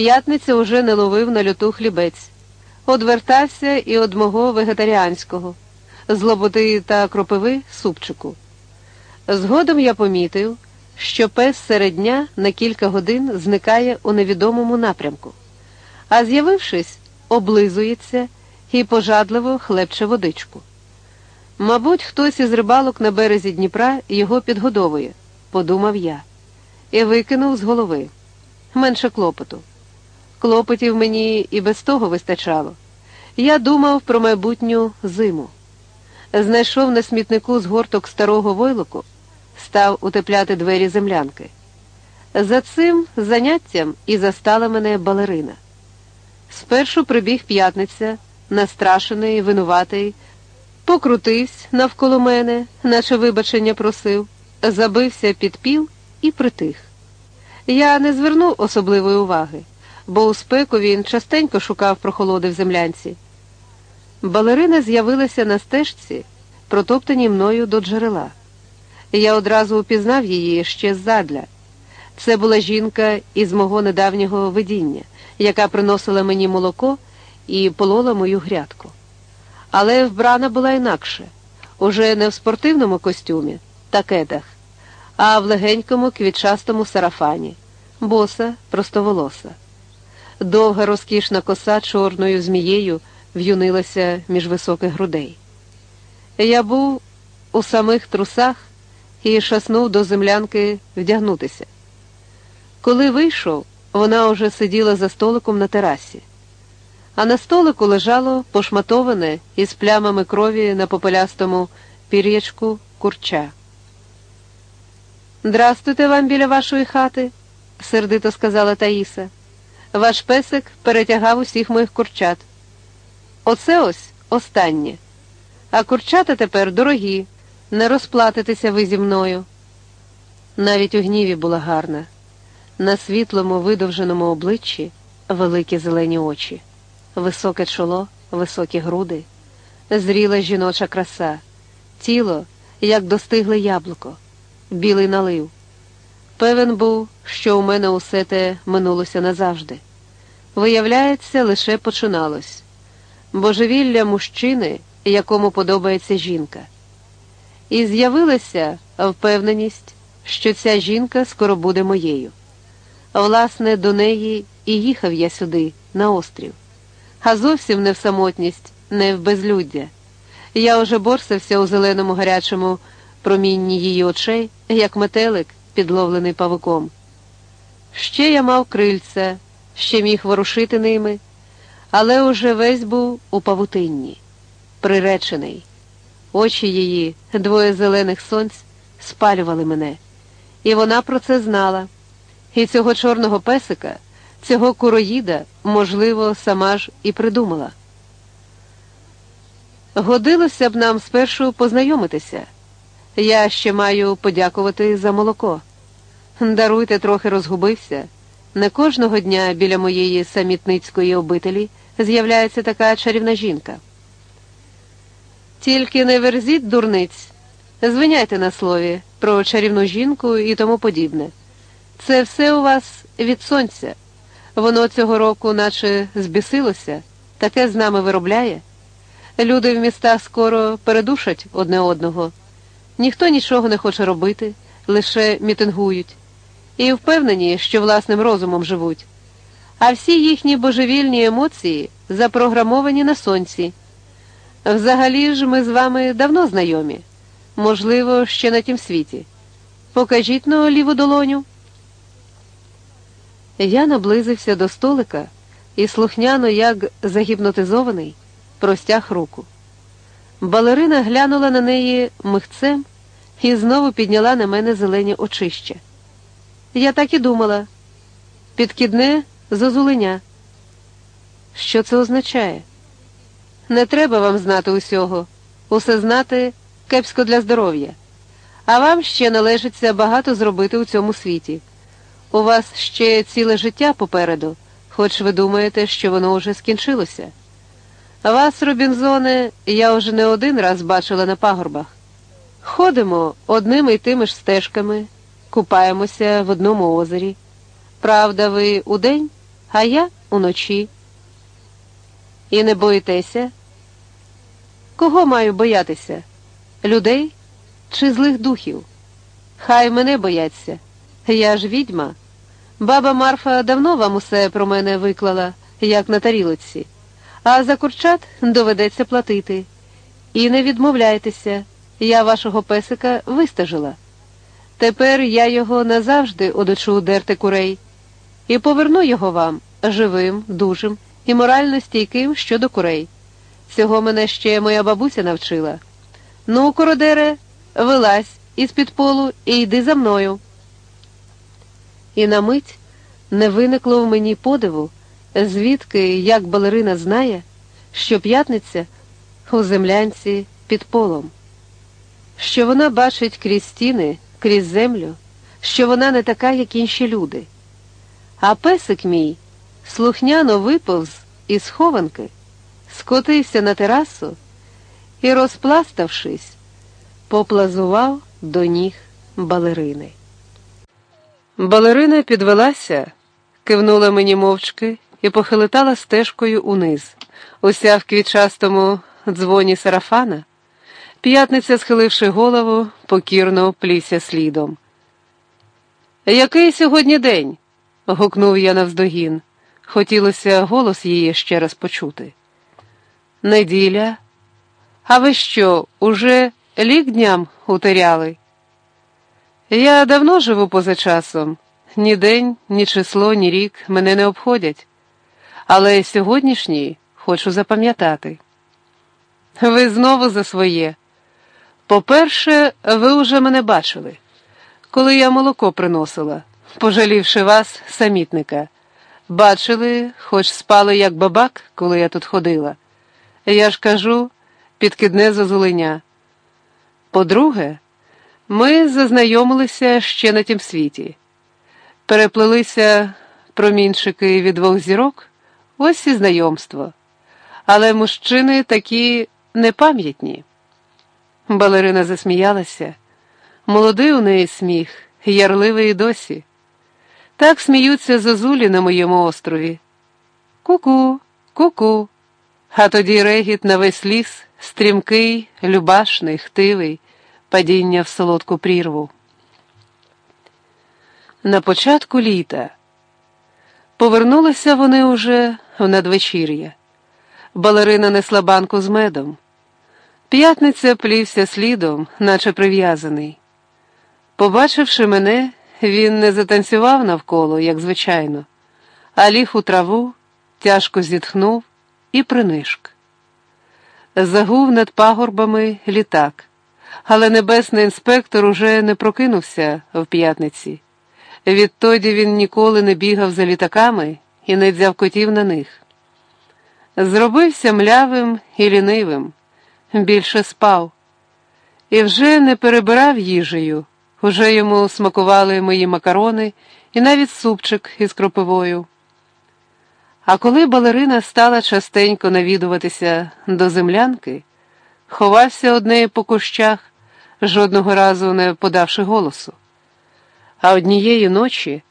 п'ятниця уже не ловив на люту хлібець, одвертався і од мого вегетаріанського, з лоботи та кропиви супчику. Згодом я помітив, що пес серед дня на кілька годин зникає у невідомому напрямку, а з'явившись, облизується і пожадливо хлебче водичку. Мабуть, хтось із рибалок на березі Дніпра його підгодовує, подумав я, і викинув з голови. Менше клопоту. Клопотів мені і без того вистачало. Я думав про майбутню зиму. Знайшов на смітнику згорток старого войлоку, став утепляти двері землянки. За цим заняттям і застала мене балерина. Спершу прибіг п'ятниця, настрашений, винуватий, покрутився навколо мене, наче вибачення просив, забився під піл і притих. Я не звернув особливої уваги, бо у спеку він частенько шукав прохолоди в землянці. Балерина з'явилася на стежці, протоптаній мною до джерела. Я одразу упізнав її ще ззадля. Це була жінка із мого недавнього видіння, яка приносила мені молоко і полола мою грядку. Але вбрана була інакше, уже не в спортивному костюмі та кедах, а в легенькому квітчастому сарафані, боса, простоволоса. Довга розкішна коса чорною змією в'юнилася між високих грудей. Я був у самих трусах і шаснув до землянки вдягнутися. Коли вийшов, вона уже сиділа за столиком на терасі, а на столику лежало пошматоване із плямами крові на попелястому пір'ячку курча. Здрастуйте вам біля вашої хати, сердито сказала Таїса. Ваш песик перетягав усіх моїх курчат. Оце ось останнє. А курчата тепер дорогі, не розплатитеся ви зі мною. Навіть у гніві була гарна. На світлому видовженому обличчі великі зелені очі, високе чоло, високі груди, зріла жіноча краса, тіло, як достигле яблуко, білий налив. Певен був, що у мене усе те минулося назавжди. Виявляється, лише починалось божевілля мужчини, якому подобається жінка. І з'явилася впевненість, що ця жінка скоро буде моєю. Власне, до неї і їхав я сюди, на острів, а зовсім не в самотність, не в безлюддя. Я уже борсався у зеленому гарячому промінні її очей, як метелик, підловлений павуком. Ще я мав крильця, ще міг ворушити ними, але уже весь був у павутинні, приречений. Очі її, двоє зелених сонць, спалювали мене, і вона про це знала. І цього чорного песика, цього куроїда, можливо, сама ж і придумала. Годилося б нам спершу познайомитися. Я ще маю подякувати за молоко. Даруйте, трохи розгубився. Не кожного дня біля моєї самітницької обителі з'являється така чарівна жінка. Тільки не верзіть дурниць, звиняйте на слові про чарівну жінку і тому подібне. Це все у вас від сонця. Воно цього року, наче збісилося, таке з нами виробляє. Люди в містах скоро передушать одне одного. Ніхто нічого не хоче робити, лише мітингують, і впевнені, що власним розумом живуть. А всі їхні божевільні емоції запрограмовані на сонці. Взагалі ж ми з вами давно знайомі, можливо, ще на тім світі. Покажіть на ліву долоню. Я наблизився до столика і слухняно, як загіпнотизований, простяг руку. Балерина глянула на неї михцем і знову підняла на мене зелені очища. Я так і думала підкидне зозуленя. Що це означає? Не треба вам знати усього, усе знати кепсько для здоров'я, а вам ще належиться багато зробити у цьому світі. У вас ще ціле життя попереду, хоч ви думаєте, що воно вже скінчилося. Вас, Робінзоне, я вже не один раз бачила на пагорбах. Ходимо одними й тими ж стежками, купаємося в одному озері. Правда, ви удень, а я уночі. І не боїтеся? Кого маю боятися? Людей чи злих духів? Хай мене бояться. Я ж відьма. Баба Марфа давно вам усе про мене виклала, як на тарілоці, а за курчат доведеться платити. І не відмовляйтеся, я вашого песика вистажила. Тепер я його назавжди одочу дерти курей і поверну його вам живим, дужим і морально стійким щодо курей. Цього мене ще моя бабуся навчила. Ну, кородере, вилазь із під полу і йди за мною. І на мить не виникло в мені подиву, звідки, як балерина знає, що п'ятниця у землянці під полом, що вона бачить крізь стіни, крізь землю, що вона не така, як інші люди. А песик мій слухняно виповз із хованки, скотився на терасу і, розпластавшись, поплазував до ніг балерини. Балерина підвелася, кивнула мені мовчки і похилитала стежкою униз, уся в квітчастому дзвоні сарафана. П'ятниця, схиливши голову, покірно плівся слідом. Який сьогодні день? гукнув я навздогін. Хотілося голос її ще раз почути. Неділя. А ви що, уже лік дням утеряли? Я давно живу поза часом. Ні день, ні число, ні рік мене не обходять. Але сьогоднішній хочу запам'ятати. Ви знову за своє. По-перше, ви уже мене бачили, коли я молоко приносила, пожалівши вас, самітника. Бачили, хоч спали, як бабак, коли я тут ходила. Я ж кажу, підкидне зозуленя. По-друге, ми зазнайомилися ще на тім світі, переплелися промінчики від двох зірок, ось і знайомство. Але мужчини такі непам'ятні. Балерина засміялася. Молодий у неї сміх, ярливий і досі. Так сміються зозулі на моєму острові. Ку-ку, ку-ку. А тоді регіт на весь ліс, стрімкий, любашний, хтивий, падіння в солодку прірву. На початку літа повернулися вони уже в надвечір'я. Балерина несла банку з медом. П'ятниця плівся слідом, наче прив'язаний. Побачивши мене, він не затанцював навколо, як звичайно, а ліг у траву, тяжко зітхнув і принишк. Загув над пагорбами літак, але небесний інспектор уже не прокинувся в п'ятниці. Відтоді він ніколи не бігав за літаками і не взяв котів на них. Зробився млявим і лінивим, більше спав, і вже не перебирав їжею, уже йому смакували мої макарони і навіть супчик із кропивою. А коли балерина стала частенько навідуватися до землянки, ховався однею по кущах, жодного разу не подавши голосу. А однієї ночі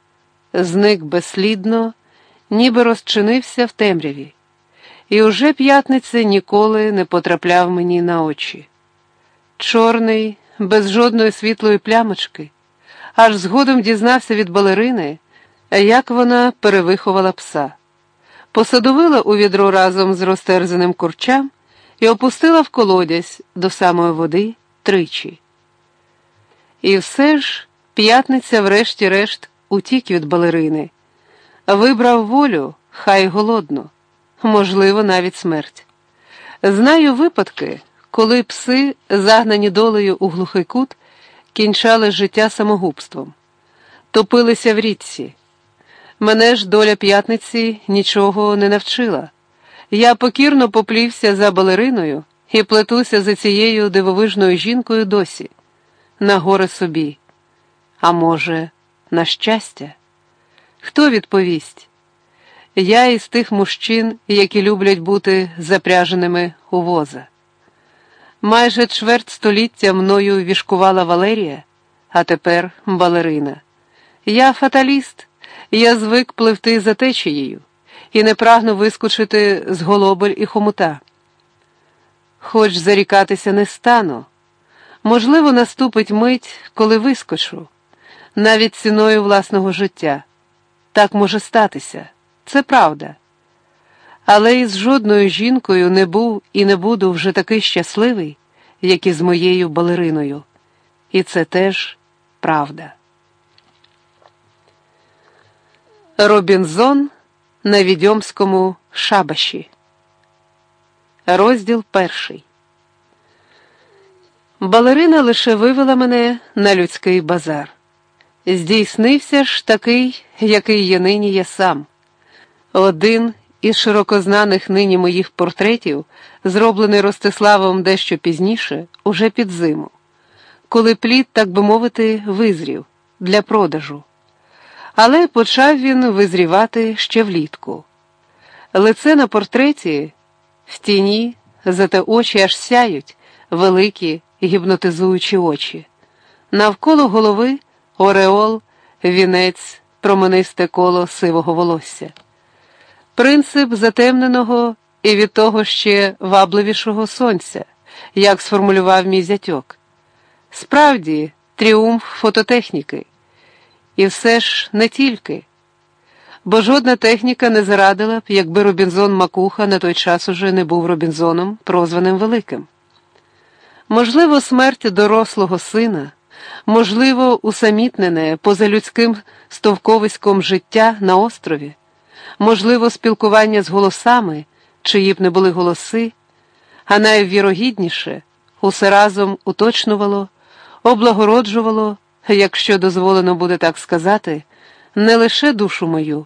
зник безслідно, ніби розчинився в темряві і уже п'ятниця ніколи не потрапляв мені на очі. Чорний, без жодної світлої плямочки, аж згодом дізнався від балерини, як вона перевиховала пса, посадовила у відро разом з розтерзаним курчам і опустила в колодязь до самої води тричі. І все ж п'ятниця, врешті-решт, утік від балерини, вибрав волю, хай голодно можливо, навіть смерть. Знаю випадки, коли пси, загнані долею у глухий кут, кінчали життя самогубством, топилися в річці. Мене ж доля п'ятниці нічого не навчила. Я покірно поплівся за балериною і плетуся за цією дивовижною жінкою досі, на горе собі. А може, на щастя? Хто відповість? Я із тих мужчин, які люблять бути запряженими у воза. Майже чверть століття мною вішкувала Валерія, а тепер балерина. Я фаталіст, я звик пливти за течією. і не прагну вискочити з голобель і хомута. Хоч зарікатися не стану. Можливо, наступить мить, коли вискочу, навіть ціною власного життя. Так може статися, це правда. Але із жодною жінкою не був і не буду вже такий щасливий, як і з моєю балериною. І це теж правда. Робінзон на відьомському шабаші. Розділ перший. Балерина лише вивела мене на людський базар. Здійснився ж такий, який є нині я сам. Один із широкознаних нині моїх портретів, зроблений Ростиславом дещо пізніше, уже під зиму, коли плід, так би мовити, визрів для продажу. Але почав він визрівати ще влітку. Лице на портреті в тіні, зате очі аж сяють, великі гіпнотизуючі очі. Навколо голови ореол, вінець, променисте коло сивого волосся. Принцип затемненого і від того ще вабливішого сонця, як сформулював мій зятьок. Справді, тріумф фототехніки. І все ж не тільки. Бо жодна техніка не зарадила б, якби Робінзон Макуха на той час уже не був Робінзоном, прозваним Великим. Можливо, смерть дорослого сина, можливо, усамітнене позалюдським стовковиськом життя на острові, можливо, спілкування з голосами, чиї б не були голоси, а найвірогідніше усе разом уточнувало, облагороджувало, якщо дозволено буде так сказати, не лише душу мою,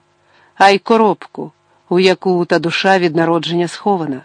а й коробку, у яку та душа від народження схована.